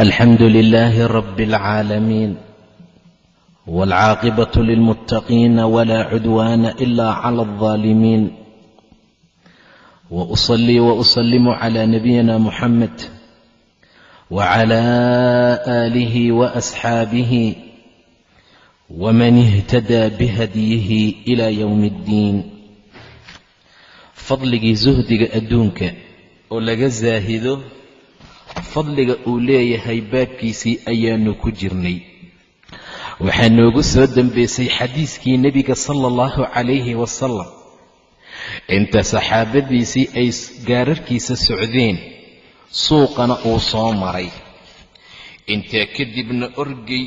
الحمد لله رب العالمين والعاقبة للمتقين ولا عدوان إلا على الظالمين وأصلي وأسلم على نبينا محمد وعلى آله وأصحابه ومن اهتدى بهديه إلى يوم الدين fadligii suhdiga adduunka oo laga saahido fadliga uu leeyahay baabkiisii ayaanu ku jirnay. Waxaa noogu soo dembaysay xadiiskii nebiga sala allahu calayhi wasalam inta saxaabadiisii ay gaararkiisa socdeen suuqana uu soo maray. Intaa kadibna orgey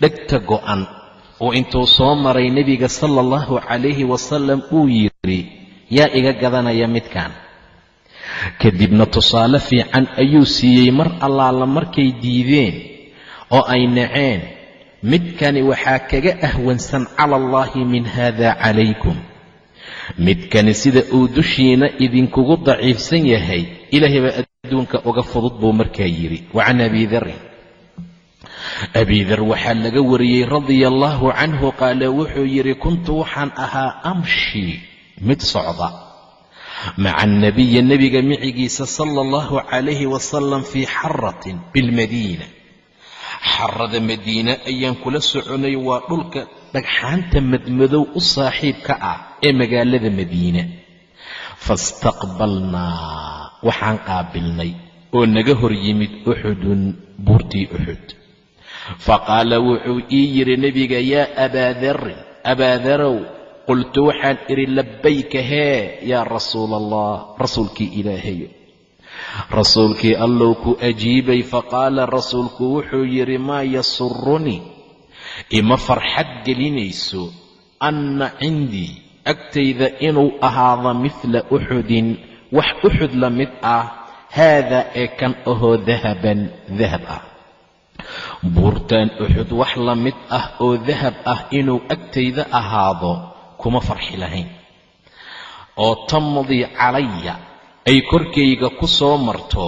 dhegta go'an oo intuu soo maray nebiga sala allahu calayhi wasalam uu yidhi yaa iga gadanaya midkan kadibna tusaale fiican ayuu siiyey mar allaala markay diideen oo ay naceen midkani waxaa kaga ahwansan cala allaahi min haada calaykum. Midkani sida uu dushiina idinkugu daciifsan yahay ilaahay baa adduunka uga fudud buu markaa yidhi. Wa can abi darin abidar waxaa laga wariyey radia allaahu canhu qaala wuxuu yidhi kuntu waxaan ahaa amshi. Mid socda maca annabiyi nebiga micigiisa sala allahu calayhi wasalam fii xaratin bilmadiina xarada madiine ayaan kula soconay waa dhulka dhagxaanta madmadow u saaxiibka ah ee magaalada madiine faistaqbalnaa waxaan qaabilnay oo naga hor yimid uxudun buurtii uxud faqaala wuxuu ii yidhi nebiga yaa abaa darin abaadarow qultu waxaan idhi labbayka hee yaa rasuula allah rasuulkii ilaahayo rasuulkii allow ku ajiibay faqaala rasuulku wuxuu yidhi maa yasurunii ima farxad gelinayso anna cindii agtayda inuu ahaado midla uxudin wax uxud la mid ah haadaa ee kan ahoo dahaban dahab ah. Buurtaan uxud wax la mid ah oo dahab ah inuu agtayda ahaado kuma farxi lahayn. Oo tamdii calaya ay korkayga ku soo marto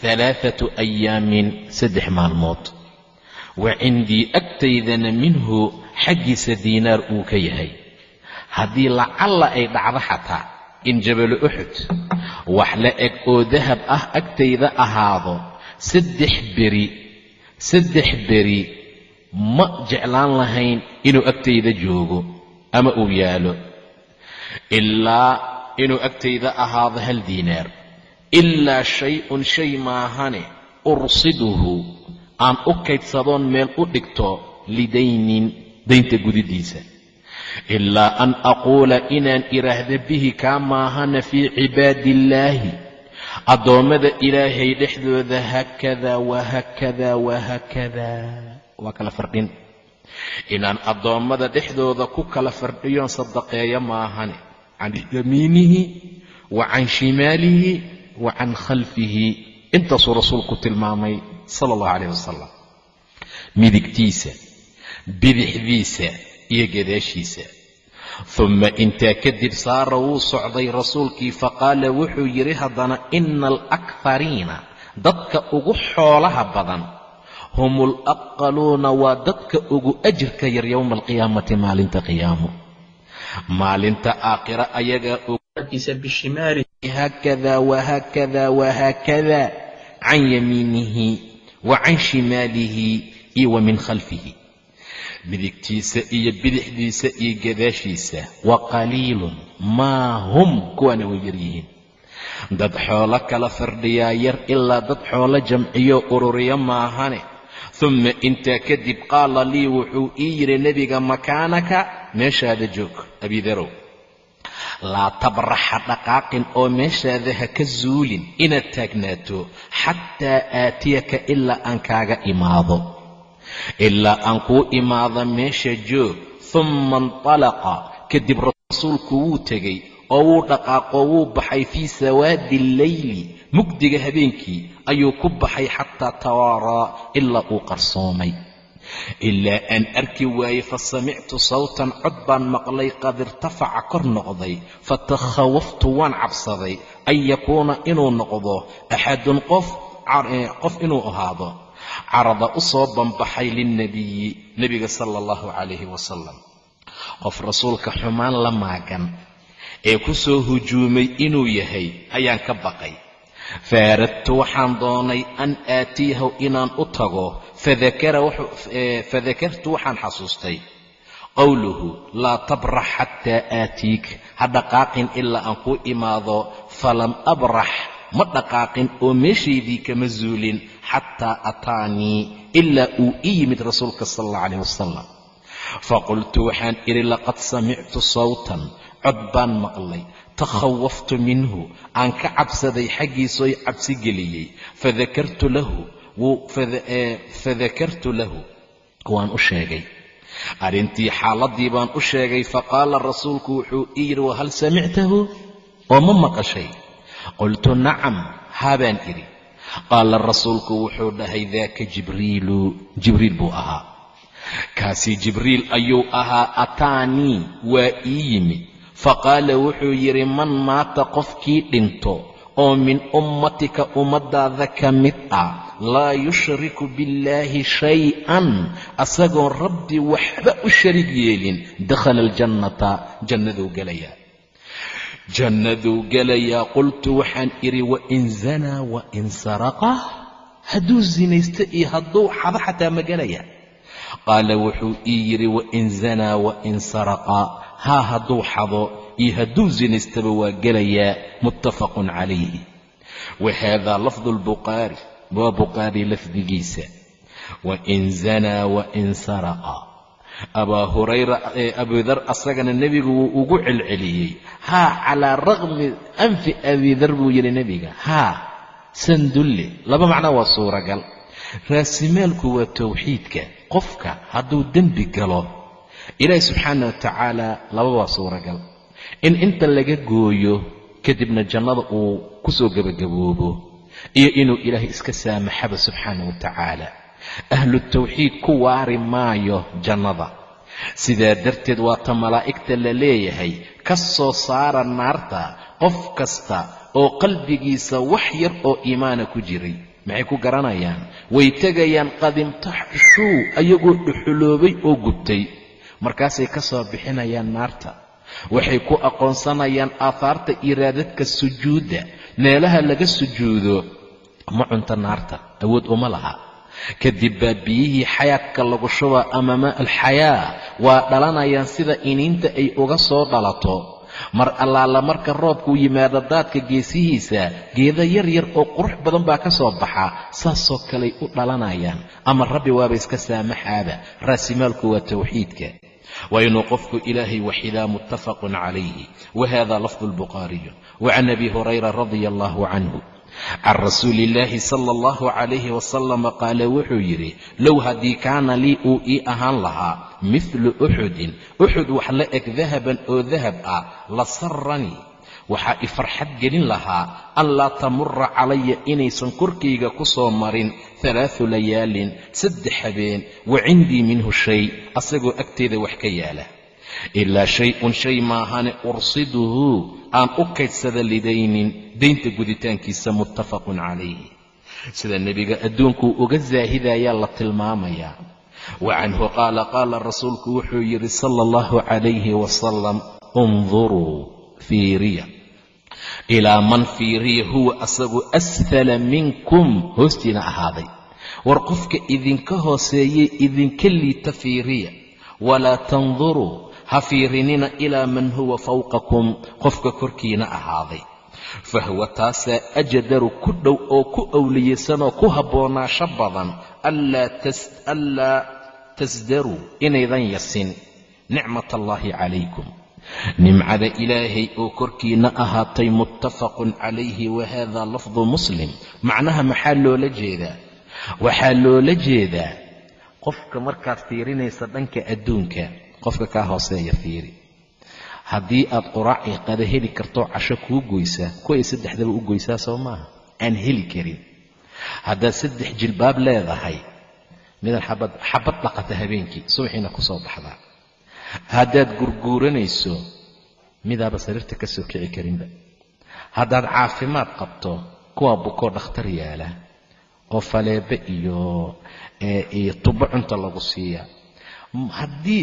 halaathatu ayaamin saddex maalmood. Wa cindii agtaydana minhu xaggiisa diinaar uu ka yahay. Haddii lacalla ay dhacdo xataa in jabalu uxud wax la eg oo dahab ah agtayda ahaado saddex beri saddex beri ma jeclaan lahayn inuu agtayda joogo ama uu yaalo ilaa inuu agtayda ahaado hal diinaar. Ilaa shay-un shay maahane ursiduhu aan u kaydsadoon meel u dhigto lidaynin daynta gudidiisa. Ilaa an aquula inaan idhaahda bihi kaa maahana fii cibaadi illaahi addoommada ilaahay dhexdooda haakada wahaakada wahaakada waa kala fardhin inaan addoommada dhexdooda ku kala fardhiyoon sadaqeeyo maahane can yamiinihi wa can shimaalihi wa can khalfihi. Intaasuu rasuulku tilmaamay sala allahu calayh wasalam midigtiisa bidixdiisa iyo gadaashiisa. Humma intaa kadib saara wuu socday rasuulkii faqaala wuxuu yidhi haddana ina alakhariina dadka ugu xoolaha badan hum alaqaluuna waa dadka ugu ajirka yar yowma alqiyaamati maalinta qiyaamo maalinta aakhira ayagaa ugiisa bishimaali. Haakada wahaakada wahaakada can yamiinihi wa can shimaalihi iyo wa min khalfihi. Midigtiisa iyo bidixdiisa iyo gadaashiisa wa qaliilun maa hum kuwaana way yar yihiin. Dad xoolo kala fardhiyaa yar ilaa dad xoolo jamciyo ururiyo maahane humma intaa kadib qaala lii wuxuu ii yidhi nebiga makaanaka meeshaada joog abidarow laa tabraxa dhaqaaqin oo meeshaada ha ka zuulin inaad taagnaato xataa aatiyaka ilaa aan kaaga imaado. Ilaa aan kuu imaado meesha joog humma intalaqa kadib rasuulku wuu tegey oo wuu dhaqaaqo wuu baxay fii sawaadi alleyli mugdiga habeenkii ayuu ku baxay xataa tawaaraa ilaa uu qarsoomay. Ilaa aan arki waayey fa samictu sawtan cod baan maqlay qad irtafaca kor noqday fatakhawaftu waan cabsaday an yakuuna inuu noqdo axadun qof qof inuu ahaado carada u soo banbaxay lilnebiyi nebiga sala allahu calayhi wasalam qof rasuulka xumaan la maagan ee ku soo hujuumay inuu yahay ayaan ka baqay. Faaradtu waxaan doonay an aatiyahu inaan u tago fadakartu waxaan xasuustay. Qowluhu laa tabrax xataa aatiik ha dhaqaaqin ilaa aan kuu imaado falam abrax ma dhaqaaqin oo meeshaydii kama zuulin xataa ataanii ilaa uu ii yimid rasuulka sala allah calayh wasalam faqultu waxaan idhi laqad samictu sawtan cod baan maqlay. Takhawaftu minhu. Aan ka cabsaday xaggiisooy cabsi geliyey. Fadakartu lahu. Fadakartu lahu. Waan u sheegay. Arrintii xaaladdii baan u sheegay faqaala rasuulku wuxuu ii yidhi wahal samictahu? Oo ma maqashay. Qultu nacam. Haabaan idhi. Qaala rasuulku wuxuu dhahay daaka jibriilu. Jibriil buu ahaa. Kaasi jibriil ayuu ahaa ataanii. Waa ii yimid faqaala wuxuu yidhi man maata qofkii dhinto oo min ummatika ummaddaada ka mid ah laa yushriku billaahi shay-an asagoon rabbi waxba u sharig yeelin dakhala aljannata jannaduu gelayaa. Jannaduu gelayaa qultu waxaan idhi wain zanaa wain saraqa. Hadduu sinaysto iyo hadduu xado xataa ma gelaya qaala wuxuu ii yidhi wain zanaa wain saraqa haa hadduu xado iyo hadduu sinaystaba waa gelayaa muttafaqun calayhi. Wa lafdu lbukhaari waa bukhaari lafdigiisa. Wain zanaa wain saraqa abaa hurayra abudar asagana nebigu wuu ugu celceliyey. Haa calaa raqmi anfi abidar buu yidhi nebiga. Haa sandulle laba macno waa suuragal. Raasimaalku waa towxiidka qofka hadduu dembi galo ilaahi subxaana wa tacaala laba waa suuragal. In inta laga gooyo kadibna jannada uu ku soo gebagaboobo iyo inuu ilaahay iska saamaxaba subxaana wa tacaala ahlu tawxiid ku waari maayo jannada. Sidaa darteed waata malaa'igta la leeyahay ka soo saara naarta qof kasta oo qalbigiisa wax yar oo iimaana ku jiray. Maxay ku garanayaan? Way tegayaan qadimtaxshuu ayagoo dhuxuloobay oo gubtay markaasay ka soo bixinayaan naarta. Waxay ku aqoonsanayaan aahaarta iraadadka sujuudda. Meelaha laga sujuudo ma cunto naarta awood uma laha. Kadib baa biyihii xayaadka lagu shubaa ama maa alxayaa. Waa dhalanayaan sida iniinta ay uga soo dhalato. Mar allaala marka roobkuu yimaado daadka geesihiisa geeda yar yar oo qurux badan baa ka soo baxa saasoo kaley u dhalanayaan. Ama rabbi waaba iska saamaxaaba. Raasimaalku waa tawxiidka waa inuu qofku ilaahay waxidaa muttafaqun calayhi wa hada lafdu lbukhaariyu wa can abi hurayra radia allahu canhu can rasuuli illaahi sala allahu calayhi wasalama qaala wuxuu yidhi low haddii kaana lii uu ii ahaan lahaa mithlu uxudin uxud wax la eg dahaban oo dahab ah la saranii waxaa i farxad gelin lahaa an laa tamura calaya inaysan korkayga ku soo marin halaathu layaalin saddex habeen wa cindii minhu shay asagoo agteeda wax ka yaalla. Ilaa shay-un shay maahane ursiduhu aan u kaydsada lidaynin daynta guditaankiisa muttafaqun calayhi. Sida nebiga adduunkuu uga saahidayaa la tilmaamayaa wa canhu qaala qaala rasuulku wuxuu yidhi sala allahu calayhi wasalam unduruu fiiriya ilaa man fiiriya huwa asagu asfala minkum hoostiina ahaaday war qofka idinka hooseeyey idinka liita fiiriya walaa tanduruu ha fiirinina ilaa man huwa fawqakum qofka korkiina ahaaday fahuwa taasaa ajdaru ku dhow oo ku owliyeysanoo ku habboonaasho badan anlaa tasdaruu inaydan yasin nicmat allaahi calaykum nimcada ilaahay oo korkiina ahaatay muttafaqun calayhi wa hada lafdu muslim. Macnaha maxaa loola jeedaa? Waxaa loola jeedaa qofka markaad fiirinaysa dhanka adduunka qofka kaa hooseeya fiiri. Haddii aad quraaci qada heli karto casho kuu goysaa kuway saddexdaba u goysaa soo maaha? Aan heli karin. Haddaad saddex jilbaab leedahay midan xabad xabad dhaqata habeenkii subaxiina ku soo baxdaa haddaad gurguuranayso midaaba sariirta ka soo kici karinba. Haddaad caafimaad qabto kuwaa bukoo dhakhtar yaalla oo faleebe iyo iyo tubo cunta lagu siiya. Haddii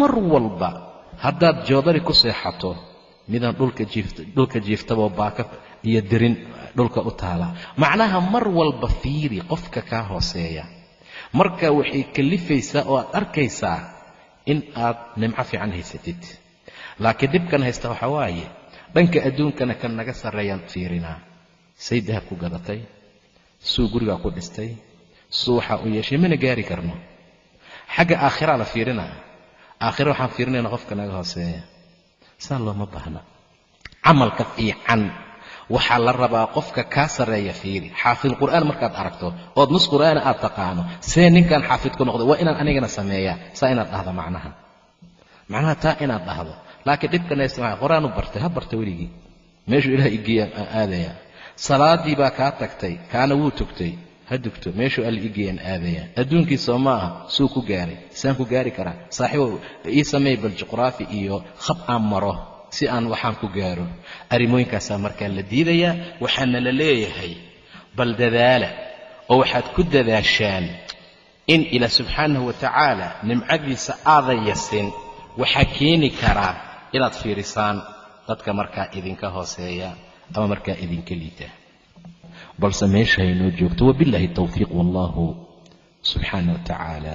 mar walba haddaad joodari ku seexato midaan dhulka jiiftaboo baaka iyo dirin dhulka u taala. Macnaha mar walba fiiri qofka kaa hooseeya. Marka waxay kalifaysaa oo aad arkaysaa in aad nimco fiican haysatid. Laakiin dhibkan haysta waxaa waaye dhanka adduunkana kan naga sarreeyaan fiirinaa say dahab ku gadatay suu gurigaa ku dhistay suu waxaa u yeeshay mana gaari karno. Xagga aakhiraa la fiirinaa aakhira waxaan fiirinayna qofka naga hooseeya. Saa looma baahna. Camalka fiican waxaa la rabaa qofka kaa sarreeya fiiri. Xaafid qur'aan markaad aragto ood nus qur'aana aad taqaano see ninkan xaafid ku noqday waa inaan anigana sameeyaa saa inaad dhahdo macnaha. Macnaha taa inaad dhahdo. Laakiin dhibkanaysa maa qur'aan u bartay ha barta weligii. Meeshuu ilaah igeeya aadaya salaadii baa kaa tagtay kaana wuu tugtay. Ha dugto meeshuu alla igeeyaan aadaya adduunkiisoo ma aha suu ku gaaray saan ku gaari karaa. Saaxiibo ii sameey bal juqraafi iyo khab aan maro si aan waxaan ku gaaro arrimooyinkaasaa markaa la diidayaa waxaana la leeyahay bal dadaala oo waxaad ku dadaashaan in ilaah subxaanahu wa tacaala nimcadiisa aadan yasin waxaa keeni karaa inaad fiirisaan dadka markaa idinka hooseeya ama markaa idinka liita. Balse meesha haynoo joogto wabiاllahi towfiiq wallahu subxaana wa tacaala